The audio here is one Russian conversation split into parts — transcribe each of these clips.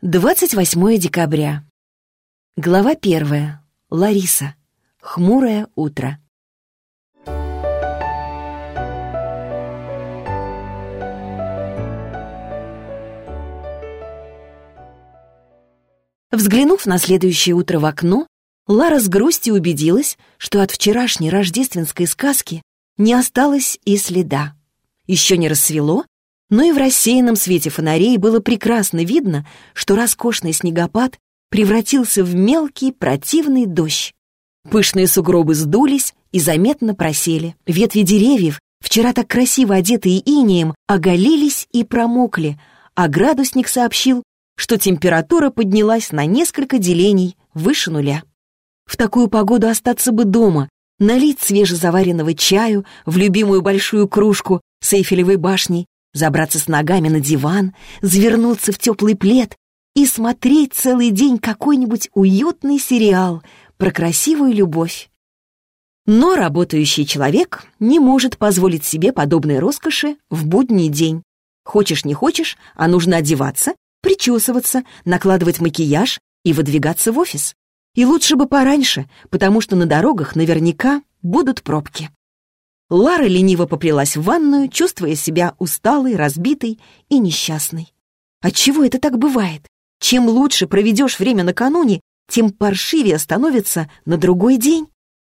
28 декабря. Глава первая. Лариса. Хмурое утро. Взглянув на следующее утро в окно, Лара с грустью убедилась, что от вчерашней рождественской сказки не осталось и следа. Еще не рассвело, но и в рассеянном свете фонарей было прекрасно видно, что роскошный снегопад превратился в мелкий противный дождь. Пышные сугробы сдулись и заметно просели. Ветви деревьев, вчера так красиво одетые инеем, оголились и промокли, а градусник сообщил, что температура поднялась на несколько делений выше нуля. В такую погоду остаться бы дома, налить свежезаваренного чаю в любимую большую кружку с Эйфелевой башней забраться с ногами на диван, завернуться в теплый плед и смотреть целый день какой-нибудь уютный сериал про красивую любовь. Но работающий человек не может позволить себе подобной роскоши в будний день. Хочешь не хочешь, а нужно одеваться, причесываться, накладывать макияж и выдвигаться в офис. И лучше бы пораньше, потому что на дорогах наверняка будут пробки. Лара лениво поплелась в ванную, чувствуя себя усталой, разбитой и несчастной. Отчего это так бывает? Чем лучше проведешь время накануне, тем паршивее становится на другой день.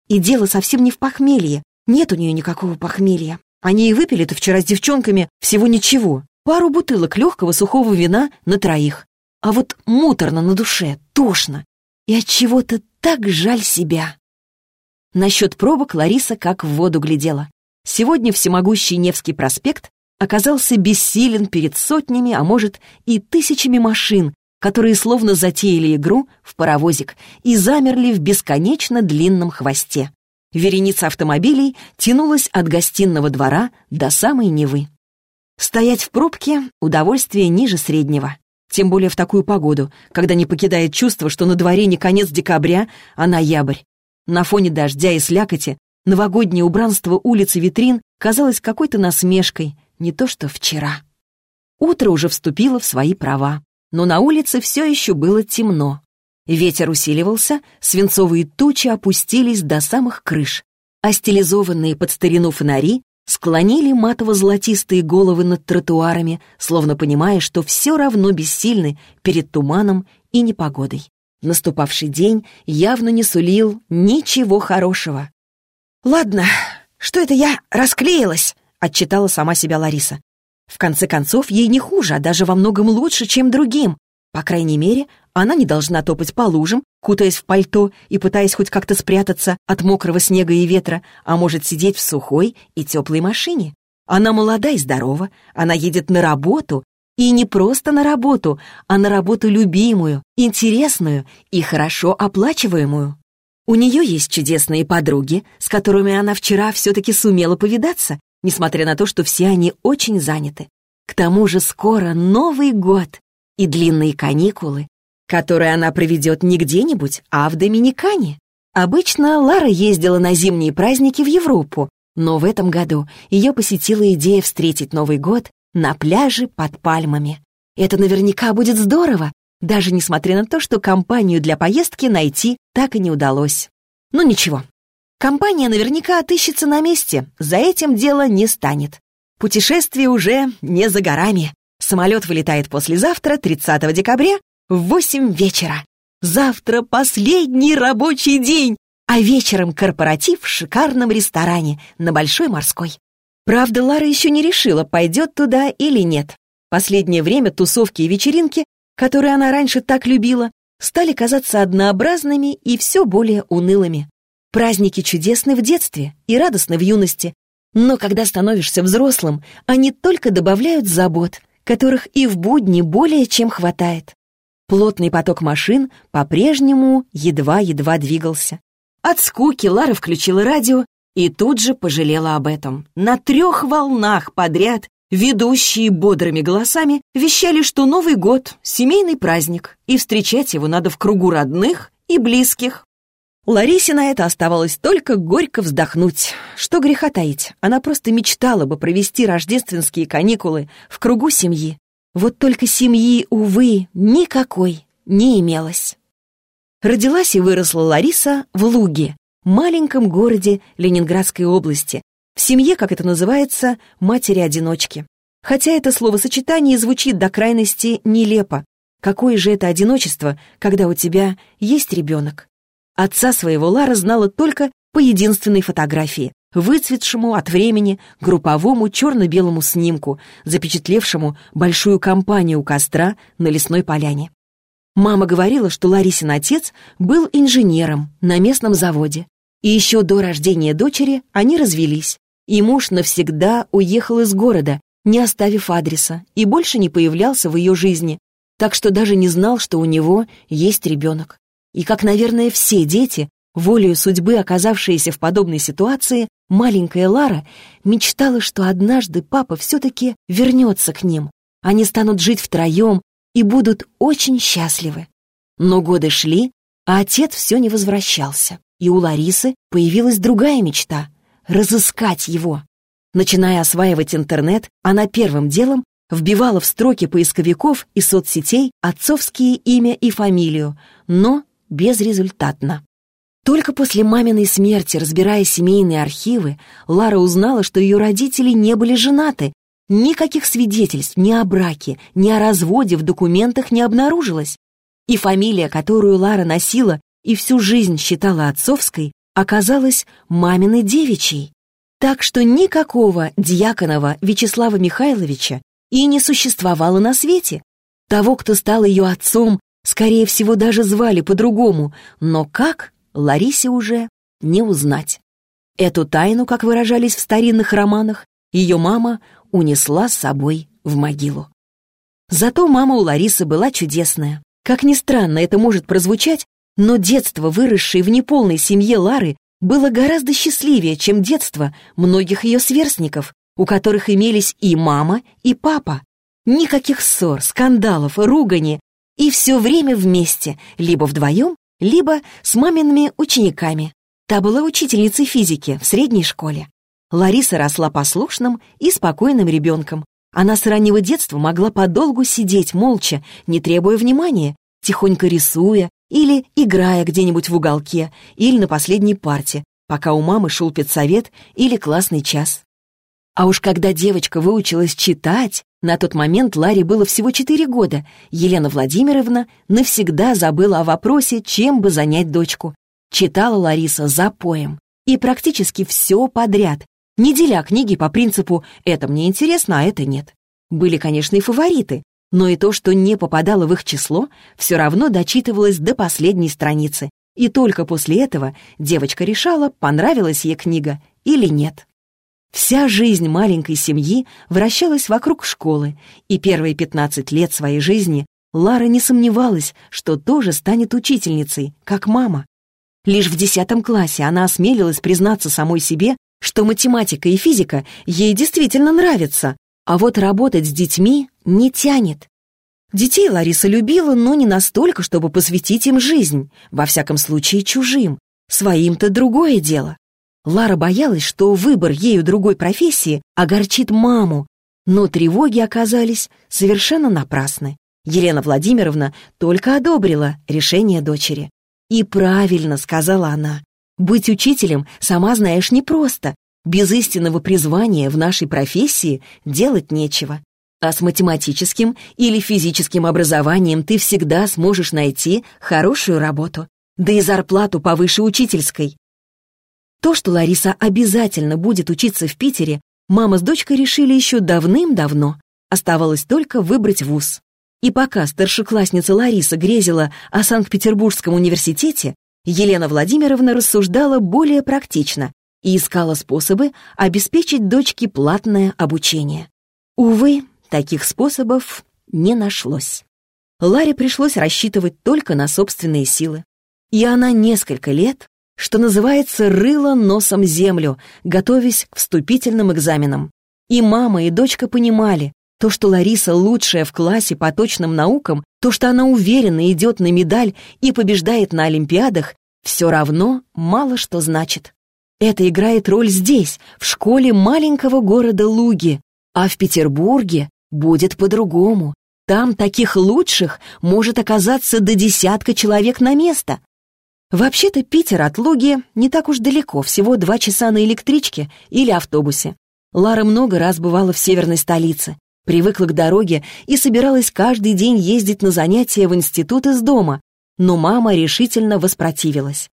И дело совсем не в похмелье. Нет у нее никакого похмелья. Они и выпили-то вчера с девчонками всего ничего. Пару бутылок легкого сухого вина на троих. А вот муторно на душе, тошно. И от чего то так жаль себя. Насчет пробок Лариса как в воду глядела. Сегодня всемогущий Невский проспект оказался бессилен перед сотнями, а может и тысячами машин, которые словно затеяли игру в паровозик и замерли в бесконечно длинном хвосте. Вереница автомобилей тянулась от гостиного двора до самой Невы. Стоять в пробке — удовольствие ниже среднего. Тем более в такую погоду, когда не покидает чувство, что на дворе не конец декабря, а ноябрь. На фоне дождя и слякоти новогоднее убранство улиц и витрин казалось какой-то насмешкой, не то что вчера. Утро уже вступило в свои права, но на улице все еще было темно. Ветер усиливался, свинцовые тучи опустились до самых крыш, а стилизованные под старину фонари склонили матово-золотистые головы над тротуарами, словно понимая, что все равно бессильны перед туманом и непогодой. Наступавший день явно не сулил ничего хорошего. «Ладно, что это я расклеилась?» — отчитала сама себя Лариса. В конце концов, ей не хуже, а даже во многом лучше, чем другим. По крайней мере, она не должна топать по лужам, кутаясь в пальто и пытаясь хоть как-то спрятаться от мокрого снега и ветра, а может сидеть в сухой и теплой машине. Она молода и здорова, она едет на работу, и не просто на работу, а на работу любимую, интересную и хорошо оплачиваемую. У нее есть чудесные подруги, с которыми она вчера все-таки сумела повидаться, несмотря на то, что все они очень заняты. К тому же скоро Новый год и длинные каникулы, которые она проведет не где-нибудь, а в Доминикане. Обычно Лара ездила на зимние праздники в Европу, но в этом году ее посетила идея встретить Новый год на пляже под пальмами. Это наверняка будет здорово, даже несмотря на то, что компанию для поездки найти так и не удалось. Но ничего, компания наверняка отыщется на месте, за этим дело не станет. Путешествие уже не за горами. Самолет вылетает послезавтра, 30 декабря, в 8 вечера. Завтра последний рабочий день, а вечером корпоратив в шикарном ресторане на Большой морской. Правда, Лара еще не решила, пойдет туда или нет. Последнее время тусовки и вечеринки, которые она раньше так любила, стали казаться однообразными и все более унылыми. Праздники чудесны в детстве и радостны в юности, но когда становишься взрослым, они только добавляют забот, которых и в будни более чем хватает. Плотный поток машин по-прежнему едва-едва двигался. От скуки Лара включила радио и тут же пожалела об этом. На трех волнах подряд ведущие бодрыми голосами вещали, что Новый год — семейный праздник, и встречать его надо в кругу родных и близких. Ларисе на это оставалось только горько вздохнуть. Что греха таить, она просто мечтала бы провести рождественские каникулы в кругу семьи. Вот только семьи, увы, никакой не имелось. Родилась и выросла Лариса в Луге, маленьком городе Ленинградской области, в семье, как это называется, матери-одиночки. Хотя это словосочетание звучит до крайности нелепо. Какое же это одиночество, когда у тебя есть ребенок? Отца своего Лара знала только по единственной фотографии, выцветшему от времени групповому черно-белому снимку, запечатлевшему большую компанию у костра на лесной поляне. Мама говорила, что Ларисин отец был инженером на местном заводе. И еще до рождения дочери они развелись. И муж навсегда уехал из города, не оставив адреса, и больше не появлялся в ее жизни, так что даже не знал, что у него есть ребенок. И как, наверное, все дети, волею судьбы, оказавшиеся в подобной ситуации, маленькая Лара мечтала, что однажды папа все-таки вернется к ним. Они станут жить втроем и будут очень счастливы. Но годы шли, а отец все не возвращался. И у Ларисы появилась другая мечта — разыскать его. Начиная осваивать интернет, она первым делом вбивала в строки поисковиков и соцсетей отцовские имя и фамилию, но безрезультатно. Только после маминой смерти, разбирая семейные архивы, Лара узнала, что ее родители не были женаты. Никаких свидетельств ни о браке, ни о разводе в документах не обнаружилось. И фамилия, которую Лара носила и всю жизнь считала отцовской, оказалась маминой девичьей. Так что никакого Дьяконова Вячеслава Михайловича и не существовало на свете. Того, кто стал ее отцом, скорее всего, даже звали по-другому, но как, Ларисе уже не узнать. Эту тайну, как выражались в старинных романах, ее мама унесла с собой в могилу. Зато мама у Ларисы была чудесная. Как ни странно это может прозвучать, но детство, выросшее в неполной семье Лары, было гораздо счастливее, чем детство многих ее сверстников, у которых имелись и мама, и папа. Никаких ссор, скандалов, ругани, и все время вместе, либо вдвоем, либо с мамиными учениками. Та была учительницей физики в средней школе. Лариса росла послушным и спокойным ребенком. Она с раннего детства могла подолгу сидеть молча, не требуя внимания, тихонько рисуя или играя где-нибудь в уголке или на последней парте, пока у мамы шел педсовет или классный час. А уж когда девочка выучилась читать, на тот момент Ларе было всего четыре года, Елена Владимировна навсегда забыла о вопросе, чем бы занять дочку. Читала Лариса за поем. И практически все подряд, не деля книги по принципу «это мне интересно, а это нет». Были, конечно, и фавориты, но и то, что не попадало в их число, все равно дочитывалось до последней страницы. И только после этого девочка решала, понравилась ей книга или нет. Вся жизнь маленькой семьи вращалась вокруг школы, и первые 15 лет своей жизни Лара не сомневалась, что тоже станет учительницей, как мама. Лишь в 10 классе она осмелилась признаться самой себе, что математика и физика ей действительно нравятся, а вот работать с детьми не тянет. Детей Лариса любила, но не настолько, чтобы посвятить им жизнь, во всяком случае чужим. Своим-то другое дело. Лара боялась, что выбор ею другой профессии огорчит маму, но тревоги оказались совершенно напрасны. Елена Владимировна только одобрила решение дочери. «И правильно», — сказала она, — «быть учителем, сама знаешь, непросто. Без истинного призвания в нашей профессии делать нечего. А с математическим или физическим образованием ты всегда сможешь найти хорошую работу, да и зарплату повыше учительской. То, что Лариса обязательно будет учиться в Питере, мама с дочкой решили еще давным-давно. Оставалось только выбрать вуз. И пока старшеклассница Лариса грезила о Санкт-Петербургском университете, Елена Владимировна рассуждала более практично и искала способы обеспечить дочке платное обучение. Увы, таких способов не нашлось. Ларе пришлось рассчитывать только на собственные силы. И она несколько лет, что называется, рыла носом землю, готовясь к вступительным экзаменам. И мама, и дочка понимали, то, что Лариса лучшая в классе по точным наукам, то, что она уверенно идет на медаль и побеждает на Олимпиадах, все равно мало что значит. Это играет роль здесь, в школе маленького города Луги, а в Петербурге будет по-другому. Там таких лучших может оказаться до десятка человек на место. Вообще-то Питер от Луги не так уж далеко, всего два часа на электричке или автобусе. Лара много раз бывала в северной столице, привыкла к дороге и собиралась каждый день ездить на занятия в институт из дома, но мама решительно воспротивилась.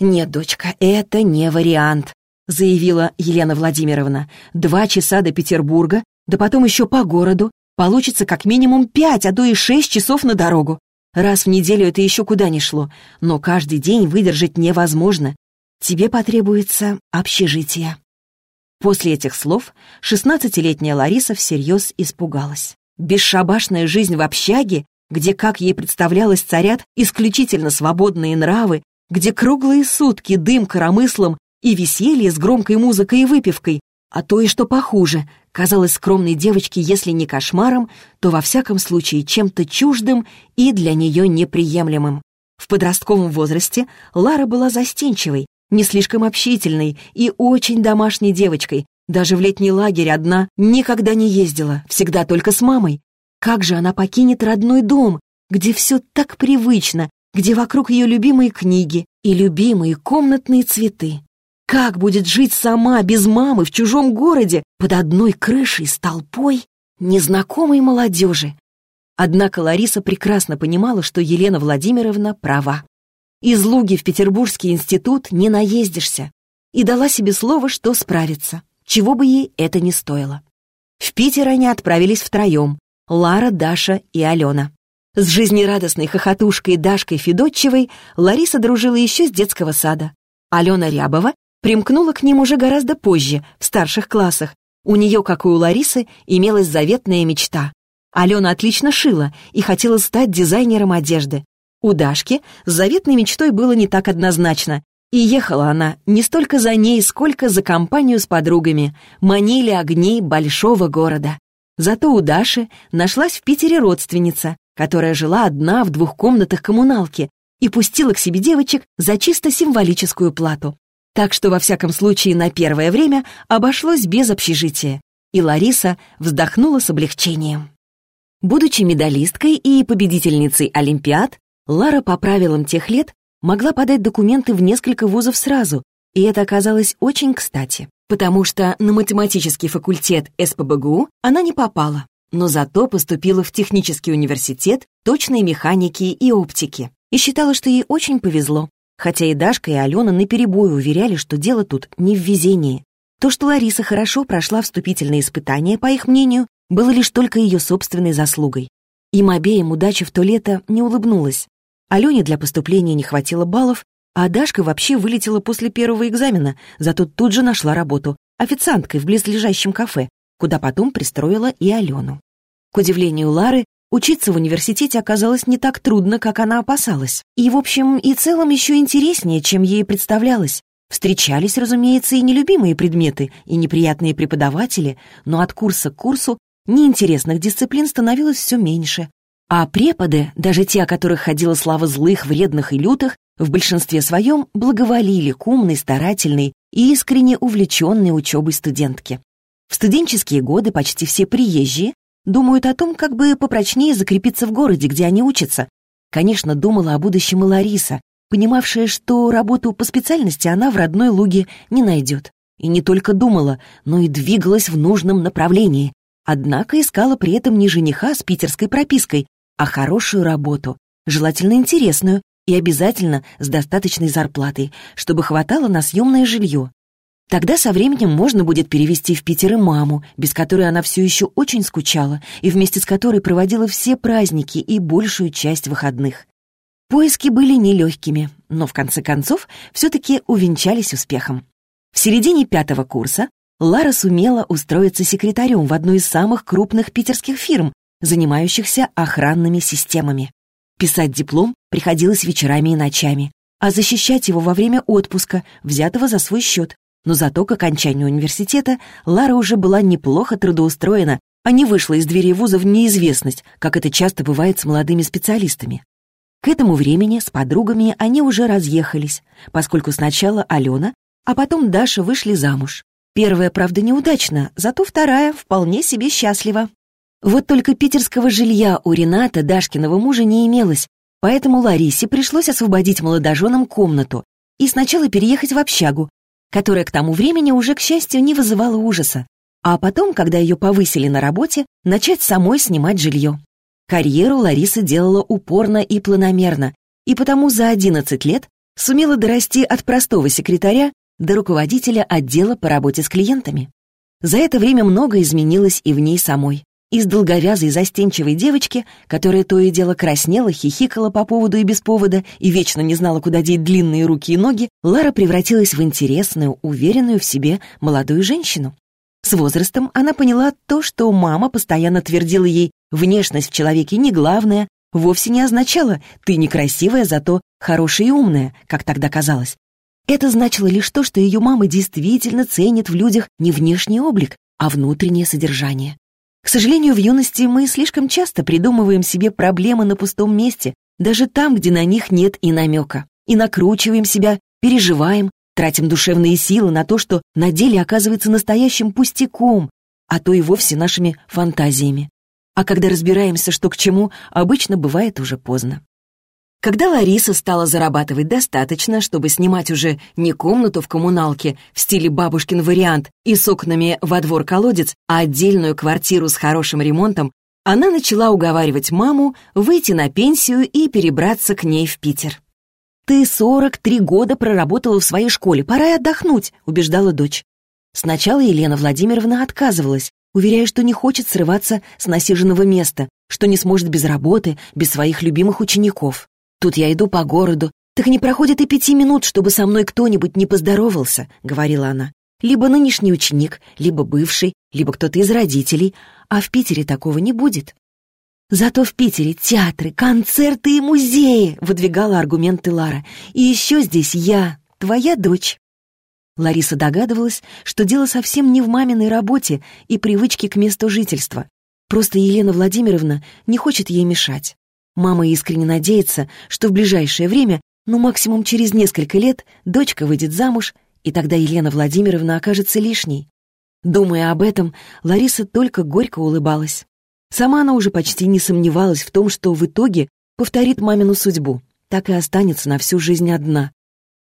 «Нет, дочка, это не вариант», — заявила Елена Владимировна. «Два часа до Петербурга, да потом еще по городу. Получится как минимум пять, а то и шесть часов на дорогу. Раз в неделю это еще куда не шло, но каждый день выдержать невозможно. Тебе потребуется общежитие». После этих слов шестнадцатилетняя Лариса всерьез испугалась. Бесшабашная жизнь в общаге, где, как ей представлялось, царят исключительно свободные нравы, где круглые сутки дым коромыслом и веселье с громкой музыкой и выпивкой, а то и что похуже, казалось скромной девочке, если не кошмаром, то во всяком случае чем-то чуждым и для нее неприемлемым. В подростковом возрасте Лара была застенчивой, не слишком общительной и очень домашней девочкой. Даже в летний лагерь одна никогда не ездила, всегда только с мамой. Как же она покинет родной дом, где все так привычно, где вокруг ее любимые книги и любимые комнатные цветы? Как будет жить сама, без мамы, в чужом городе, под одной крышей с толпой незнакомой молодежи? Однако Лариса прекрасно понимала, что Елена Владимировна права. Из Луги в Петербургский институт не наездишься. И дала себе слово, что справится, чего бы ей это ни стоило. В Питер они отправились втроем. Лара, Даша и Алена. С жизнерадостной хохотушкой Дашкой Федотчевой Лариса дружила еще с детского сада. Алена Рябова примкнула к ним уже гораздо позже, в старших классах. У нее, как и у Ларисы, имелась заветная мечта. Алена отлично шила и хотела стать дизайнером одежды. У Дашки с заветной мечтой было не так однозначно, и ехала она не столько за ней, сколько за компанию с подругами, манили огней большого города. Зато у Даши нашлась в Питере родственница, которая жила одна в двух комнатах коммуналки и пустила к себе девочек за чисто символическую плату. Так что, во всяком случае, на первое время обошлось без общежития, и Лариса вздохнула с облегчением. Будучи медалисткой и победительницей Олимпиад, Лара по правилам тех лет могла подать документы в несколько вузов сразу, и это оказалось очень кстати, потому что на математический факультет СПБГУ она не попала, но зато поступила в технический университет точной механики и оптики и считала, что ей очень повезло, хотя и Дашка, и Алена наперебой уверяли, что дело тут не в везении. То, что Лариса хорошо прошла вступительные испытания, по их мнению, было лишь только ее собственной заслугой. Им обеим удача в то лето не улыбнулась. Алене для поступления не хватило баллов, а Дашка вообще вылетела после первого экзамена, зато тут же нашла работу официанткой в близлежащем кафе, куда потом пристроила и Алену. К удивлению Лары, учиться в университете оказалось не так трудно, как она опасалась. И, в общем, и целом еще интереснее, чем ей представлялось. Встречались, разумеется, и нелюбимые предметы, и неприятные преподаватели, но от курса к курсу неинтересных дисциплин становилось все меньше, а преподы, даже те, о которых ходила слава злых, вредных и лютых, в большинстве своем благоволили к умной, старательной и искренне увлеченной учебой студентке. В студенческие годы почти все приезжие думают о том, как бы попрочнее закрепиться в городе, где они учатся. Конечно, думала о будущем и Лариса, понимавшая, что работу по специальности она в родной Луге не найдет. И не только думала, но и двигалась в нужном направлении. Однако искала при этом не жениха с питерской пропиской, а хорошую работу, желательно интересную и обязательно с достаточной зарплатой, чтобы хватало на съемное жилье. Тогда со временем можно будет перевести в Питер и маму, без которой она все еще очень скучала и вместе с которой проводила все праздники и большую часть выходных. Поиски были нелегкими, но в конце концов все-таки увенчались успехом. В середине пятого курса Лара сумела устроиться секретарем в одной из самых крупных питерских фирм, занимающихся охранными системами. Писать диплом приходилось вечерами и ночами, а защищать его во время отпуска, взятого за свой счет. Но зато к окончанию университета Лара уже была неплохо трудоустроена, а не вышла из двери вуза в неизвестность, как это часто бывает с молодыми специалистами. К этому времени с подругами они уже разъехались, поскольку сначала Алена, а потом Даша вышли замуж. Первая, правда, неудачно, зато вторая вполне себе счастлива. Вот только питерского жилья у Рената, Дашкиного мужа, не имелось, поэтому Ларисе пришлось освободить молодоженам комнату и сначала переехать в общагу, которая к тому времени уже, к счастью, не вызывала ужаса, а потом, когда ее повысили на работе, начать самой снимать жилье. Карьеру Лариса делала упорно и планомерно, и потому за 11 лет сумела дорасти от простого секретаря до руководителя отдела по работе с клиентами. За это время много изменилось и в ней самой. Из долговязой застенчивой девочки, которая то и дело краснела, хихикала по поводу и без повода и вечно не знала, куда деть длинные руки и ноги, Лара превратилась в интересную, уверенную в себе молодую женщину. С возрастом она поняла то, что мама постоянно твердила ей «внешность в человеке не главное», вовсе не означало «ты некрасивая, зато хорошая и умная», как тогда казалось. Это значило лишь то, что ее мама действительно ценит в людях не внешний облик, а внутреннее содержание. К сожалению, в юности мы слишком часто придумываем себе проблемы на пустом месте, даже там, где на них нет и намека, и накручиваем себя, переживаем, тратим душевные силы на то, что на деле оказывается настоящим пустяком, а то и вовсе нашими фантазиями. А когда разбираемся, что к чему, обычно бывает уже поздно. Когда Лариса стала зарабатывать достаточно, чтобы снимать уже не комнату в коммуналке в стиле бабушкин вариант и с окнами во двор-колодец, а отдельную квартиру с хорошим ремонтом, она начала уговаривать маму выйти на пенсию и перебраться к ней в Питер. «Ты 43 года проработала в своей школе, пора и отдохнуть», — убеждала дочь. Сначала Елена Владимировна отказывалась, уверяя, что не хочет срываться с насиженного места, что не сможет без работы, без своих любимых учеников. Тут я иду по городу, так не проходит и пяти минут, чтобы со мной кто-нибудь не поздоровался», — говорила она. «Либо нынешний ученик, либо бывший, либо кто-то из родителей, а в Питере такого не будет». «Зато в Питере театры, концерты и музеи», — выдвигала аргументы Лара. «И еще здесь я, твоя дочь». Лариса догадывалась, что дело совсем не в маминой работе и привычке к месту жительства. Просто Елена Владимировна не хочет ей мешать. Мама искренне надеется, что в ближайшее время, ну максимум через несколько лет, дочка выйдет замуж, и тогда Елена Владимировна окажется лишней. Думая об этом, Лариса только горько улыбалась. Сама она уже почти не сомневалась в том, что в итоге повторит мамину судьбу, так и останется на всю жизнь одна.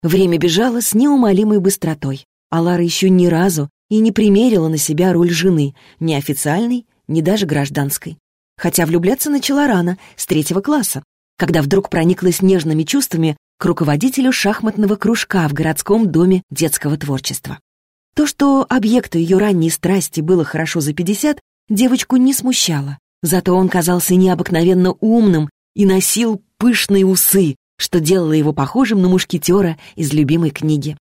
Время бежало с неумолимой быстротой, а Лара еще ни разу и не примерила на себя роль жены, ни официальной, ни даже гражданской хотя влюбляться начала рано, с третьего класса, когда вдруг прониклась нежными чувствами к руководителю шахматного кружка в городском доме детского творчества. То, что объекту ее ранней страсти было хорошо за 50, девочку не смущало. Зато он казался необыкновенно умным и носил пышные усы, что делало его похожим на мушкетера из любимой книги.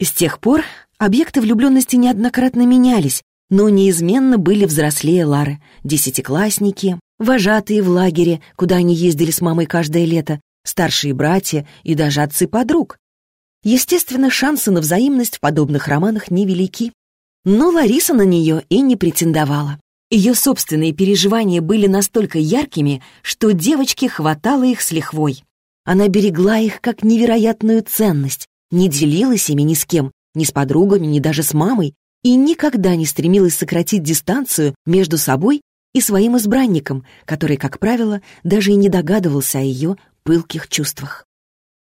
С тех пор объекты влюбленности неоднократно менялись, но неизменно были взрослее Лары, десятиклассники, вожатые в лагере, куда они ездили с мамой каждое лето, старшие братья и даже отцы подруг. Естественно, шансы на взаимность в подобных романах невелики. Но Лариса на нее и не претендовала. Ее собственные переживания были настолько яркими, что девочке хватало их с лихвой. Она берегла их как невероятную ценность, не делилась ими ни с кем, ни с подругами, ни даже с мамой, и никогда не стремилась сократить дистанцию между собой и своим избранником, который, как правило, даже и не догадывался о ее пылких чувствах.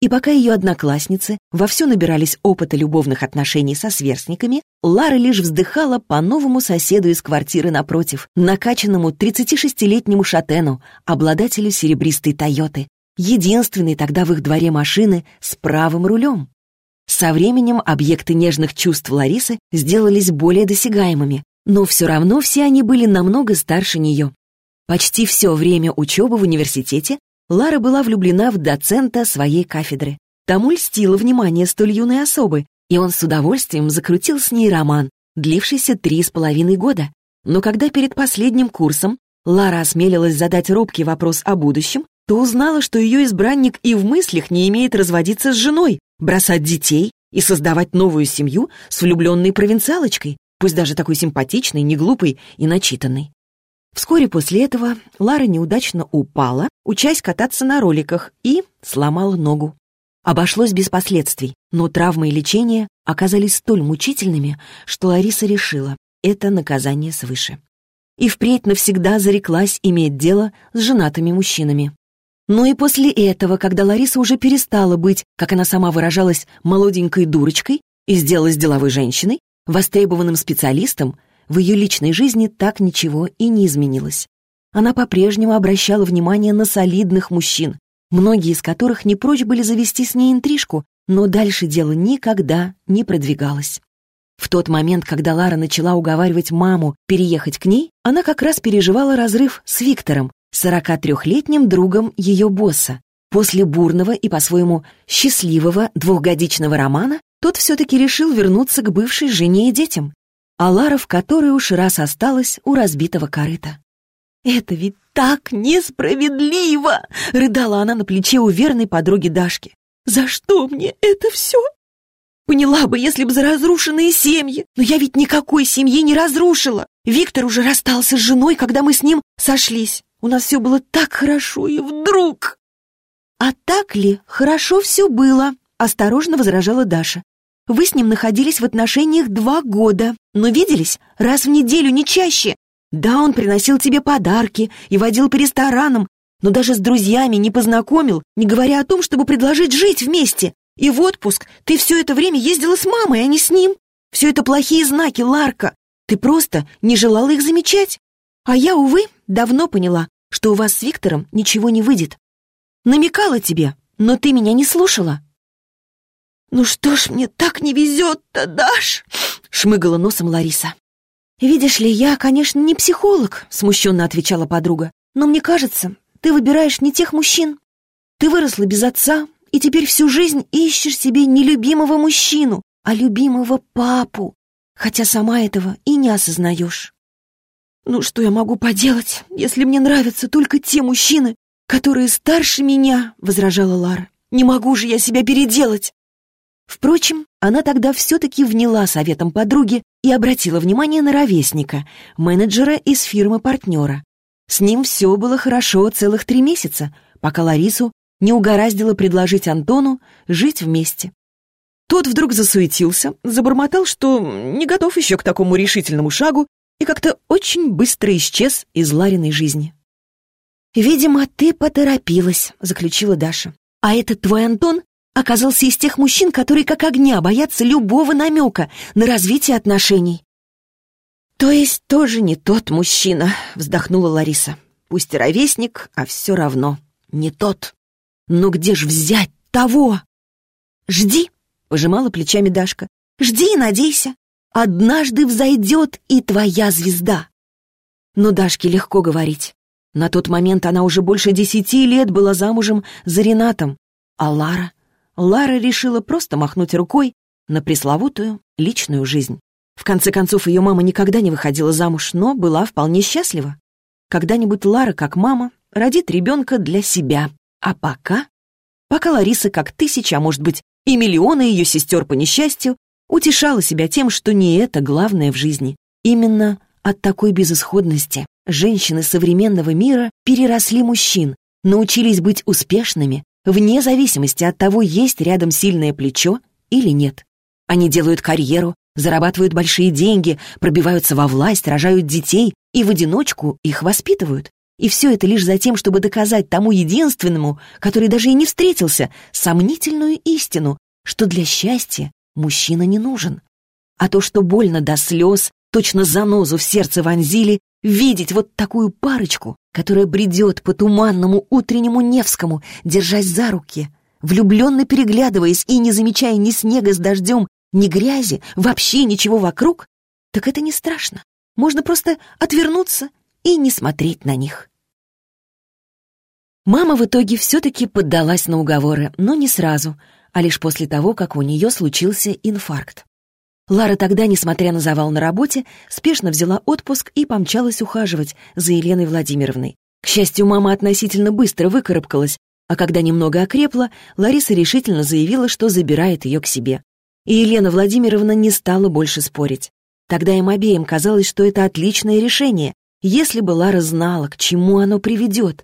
И пока ее одноклассницы вовсю набирались опыта любовных отношений со сверстниками, Лара лишь вздыхала по новому соседу из квартиры напротив, накачанному 36-летнему шатену, обладателю серебристой «Тойоты», единственной тогда в их дворе машины с правым рулем. Со временем объекты нежных чувств Ларисы сделались более досягаемыми, но все равно все они были намного старше нее. Почти все время учебы в университете Лара была влюблена в доцента своей кафедры. Тому льстило внимание столь юной особы, и он с удовольствием закрутил с ней роман, длившийся три с половиной года. Но когда перед последним курсом Лара осмелилась задать робкий вопрос о будущем, то узнала, что ее избранник и в мыслях не имеет разводиться с женой, бросать детей и создавать новую семью с влюбленной провинциалочкой, пусть даже такой симпатичной, неглупой и начитанной. Вскоре после этого Лара неудачно упала, учась кататься на роликах, и сломала ногу. Обошлось без последствий, но травмы и лечение оказались столь мучительными, что Лариса решила — это наказание свыше. и впредь навсегда зареклась иметь дело с женатыми мужчинами. Но и после этого, когда Лариса уже перестала быть, как она сама выражалась, молоденькой дурочкой и сделалась деловой женщиной, востребованным специалистом, в ее личной жизни так ничего и не изменилось. Она по-прежнему обращала внимание на солидных мужчин, многие из которых не прочь были завести с ней интрижку, но дальше дело никогда не продвигалось. В тот момент, когда Лара начала уговаривать маму переехать к ней, она как раз переживала разрыв с Виктором, 43-летним другом ее босса. После бурного и по-своему счастливого двухгодичного романа тот все-таки решил вернуться к бывшей жене и детям, а Лара в которой уж раз осталась у разбитого корыта. «Это ведь так несправедливо!» — рыдала она на плече у верной подруги Дашки. «За что мне это все?» Поняла бы, если бы за разрушенные семьи. Но я ведь никакой семьи не разрушила. Виктор уже расстался с женой, когда мы с ним сошлись. У нас все было так хорошо, и вдруг... «А так ли хорошо все было?» — осторожно возражала Даша. «Вы с ним находились в отношениях два года, но виделись раз в неделю, не чаще. Да, он приносил тебе подарки и водил по ресторанам, но даже с друзьями не познакомил, не говоря о том, чтобы предложить жить вместе. И в отпуск ты все это время ездила с мамой, а не с ним. Все это плохие знаки, Ларка. Ты просто не желала их замечать. А я, увы, давно поняла, что у вас с Виктором ничего не выйдет. Намекала тебе, но ты меня не слушала. «Ну что ж мне так не везет-то, Даш?» — шмыгала носом Лариса. «Видишь ли, я, конечно, не психолог», — смущенно отвечала подруга. «Но мне кажется, ты выбираешь не тех мужчин. Ты выросла без отца, и теперь всю жизнь ищешь себе не любимого мужчину, а любимого папу, хотя сама этого и не осознаешь. Ну что я могу поделать, если мне нравятся только те мужчины, которые старше меня, возражала Лара. Не могу же я себя переделать. Впрочем, она тогда все-таки вняла советом подруги и обратила внимание на ровесника, менеджера из фирмы-партнера. С ним все было хорошо целых три месяца, пока Ларису не угораздило предложить Антону жить вместе. Тот вдруг засуетился, забормотал, что не готов еще к такому решительному шагу и как-то очень быстро исчез из Лариной жизни. «Видимо, ты поторопилась», — заключила Даша. «А этот твой Антон оказался из тех мужчин, которые как огня боятся любого намека на развитие отношений». «То есть тоже не тот мужчина», — вздохнула Лариса. «Пусть и ровесник, а все равно не тот». Но где ж взять того? Жди, пожимала плечами Дашка. Жди и надейся. Однажды взойдет и твоя звезда. Но Дашке легко говорить. На тот момент она уже больше десяти лет была замужем за Ренатом. А Лара? Лара решила просто махнуть рукой на пресловутую личную жизнь. В конце концов, ее мама никогда не выходила замуж, но была вполне счастлива. Когда-нибудь Лара, как мама, родит ребенка для себя, а пока... Пока Лариса, как тысяча, а может быть и миллионы ее сестер по несчастью, утешала себя тем, что не это главное в жизни. Именно от такой безысходности женщины современного мира переросли мужчин, научились быть успешными, вне зависимости от того, есть рядом сильное плечо или нет. Они делают карьеру, зарабатывают большие деньги, пробиваются во власть, рожают детей и в одиночку их воспитывают. И все это лишь за тем, чтобы доказать тому единственному, который даже и не встретился, сомнительную истину, что для счастья мужчина не нужен. А то, что больно до слез, точно занозу в сердце вонзили, видеть вот такую парочку, которая бредет по туманному утреннему Невскому, держась за руки, влюбленно переглядываясь и не замечая ни снега с дождем, ни грязи, вообще ничего вокруг, так это не страшно. Можно просто отвернуться и не смотреть на них. Мама в итоге все-таки поддалась на уговоры, но не сразу, а лишь после того, как у нее случился инфаркт. Лара тогда, несмотря на завал на работе, спешно взяла отпуск и помчалась ухаживать за Еленой Владимировной. К счастью, мама относительно быстро выкарабкалась, а когда немного окрепла, Лариса решительно заявила, что забирает ее к себе. И Елена Владимировна не стала больше спорить. Тогда им обеим казалось, что это отличное решение, если бы Лара знала, к чему оно приведет.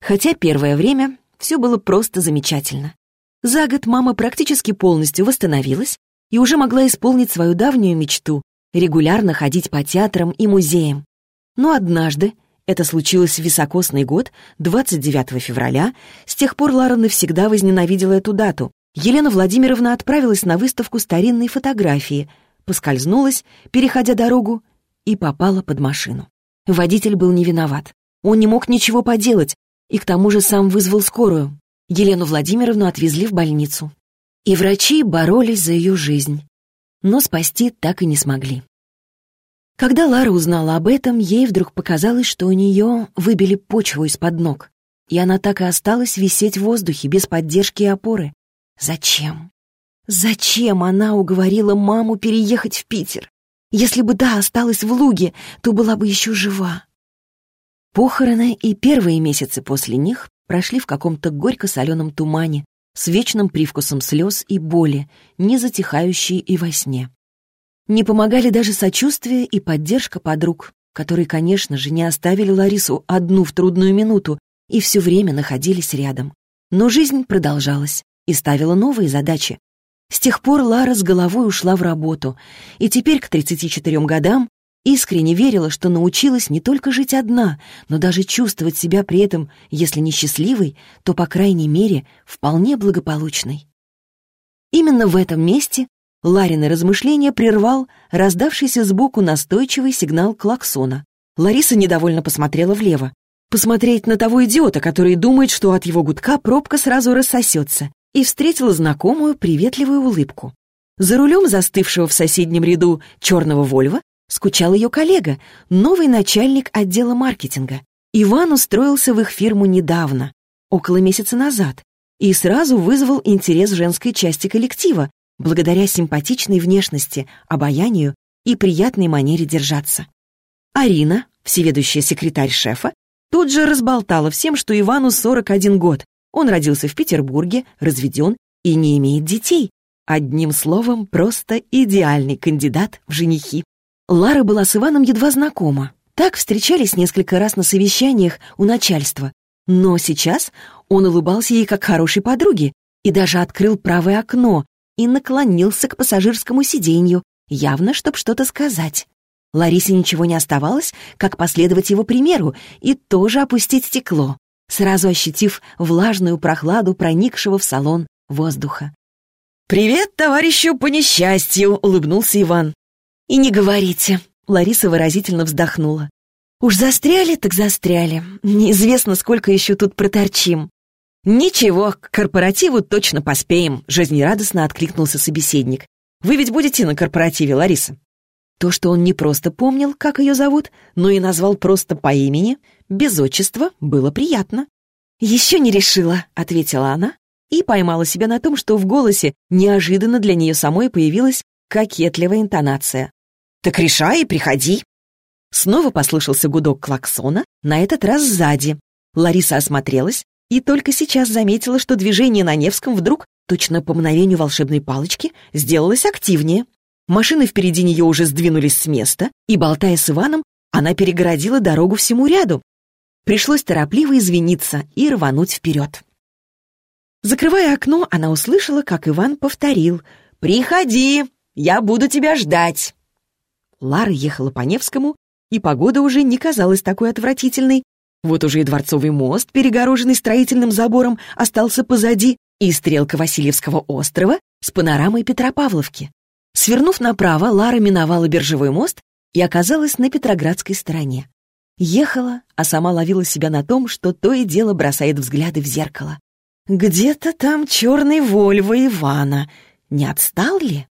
Хотя первое время все было просто замечательно. За год мама практически полностью восстановилась и уже могла исполнить свою давнюю мечту — регулярно ходить по театрам и музеям. Но однажды, это случилось в високосный год, 29 февраля, с тех пор Лара навсегда возненавидела эту дату. Елена Владимировна отправилась на выставку старинной фотографии, поскользнулась, переходя дорогу, и попала под машину. Водитель был не виноват. Он не мог ничего поделать, и к тому же сам вызвал скорую. Елену Владимировну отвезли в больницу. И врачи боролись за ее жизнь. Но спасти так и не смогли. Когда Лара узнала об этом, ей вдруг показалось, что у нее выбили почву из-под ног, и она так и осталась висеть в воздухе без поддержки и опоры. Зачем? Зачем она уговорила маму переехать в Питер? Если бы да, осталась в Луге, то была бы еще жива. Похороны и первые месяцы после них прошли в каком-то горько-соленом тумане, с вечным привкусом слез и боли, не затихающие и во сне. Не помогали даже сочувствие и поддержка подруг, которые, конечно же, не оставили Ларису одну в трудную минуту и все время находились рядом. Но жизнь продолжалась и ставила новые задачи. С тех пор Лара с головой ушла в работу, и теперь к 34 годам искренне верила, что научилась не только жить одна, но даже чувствовать себя при этом, если не счастливой, то, по крайней мере, вполне благополучной. Именно в этом месте Ларины размышления прервал раздавшийся сбоку настойчивый сигнал клаксона. Лариса недовольно посмотрела влево. Посмотреть на того идиота, который думает, что от его гудка пробка сразу рассосется и встретила знакомую приветливую улыбку. За рулем застывшего в соседнем ряду черного Вольва скучал ее коллега, новый начальник отдела маркетинга. Иван устроился в их фирму недавно, около месяца назад, и сразу вызвал интерес женской части коллектива, благодаря симпатичной внешности, обаянию и приятной манере держаться. Арина, всеведущая секретарь шефа, тут же разболтала всем, что Ивану 41 год, он родился в Петербурге, разведен и не имеет детей. Одним словом, просто идеальный кандидат в женихи. Лара была с Иваном едва знакома. Так встречались несколько раз на совещаниях у начальства. Но сейчас он улыбался ей как хорошей подруге и даже открыл правое окно и наклонился к пассажирскому сиденью, явно, чтобы что-то сказать. Ларисе ничего не оставалось, как последовать его примеру и тоже опустить стекло сразу ощутив влажную прохладу проникшего в салон воздуха. «Привет, товарищу по несчастью!» — улыбнулся Иван. «И не говорите!» — Лариса выразительно вздохнула. «Уж застряли, так застряли. Неизвестно, сколько еще тут проторчим». «Ничего, к корпоративу точно поспеем», — жизнерадостно откликнулся собеседник. «Вы ведь будете на корпоративе, Лариса?» То, что он не просто помнил, как ее зовут, но и назвал просто по имени, без отчества, было приятно. «Еще не решила», — ответила она и поймала себя на том, что в голосе неожиданно для нее самой появилась кокетливая интонация. «Так решай и приходи». Снова послышался гудок клаксона, на этот раз сзади. Лариса осмотрелась и только сейчас заметила, что движение на Невском вдруг, точно по мгновению волшебной палочки, сделалось активнее. Машины впереди нее уже сдвинулись с места, и, болтая с Иваном, она перегородила дорогу всему ряду. Пришлось торопливо извиниться и рвануть вперед. Закрывая окно, она услышала, как Иван повторил «Приходи, я буду тебя ждать». Лара ехала по Невскому, и погода уже не казалась такой отвратительной. Вот уже и Дворцовый мост, перегороженный строительным забором, остался позади, и стрелка Васильевского острова с панорамой Петропавловки. Свернув направо, Лара миновала Биржевой мост и оказалась на Петроградской стороне. Ехала, а сама ловила себя на том, что то и дело бросает взгляды в зеркало. Где-то там черный Вольво Ивана. Не отстал ли?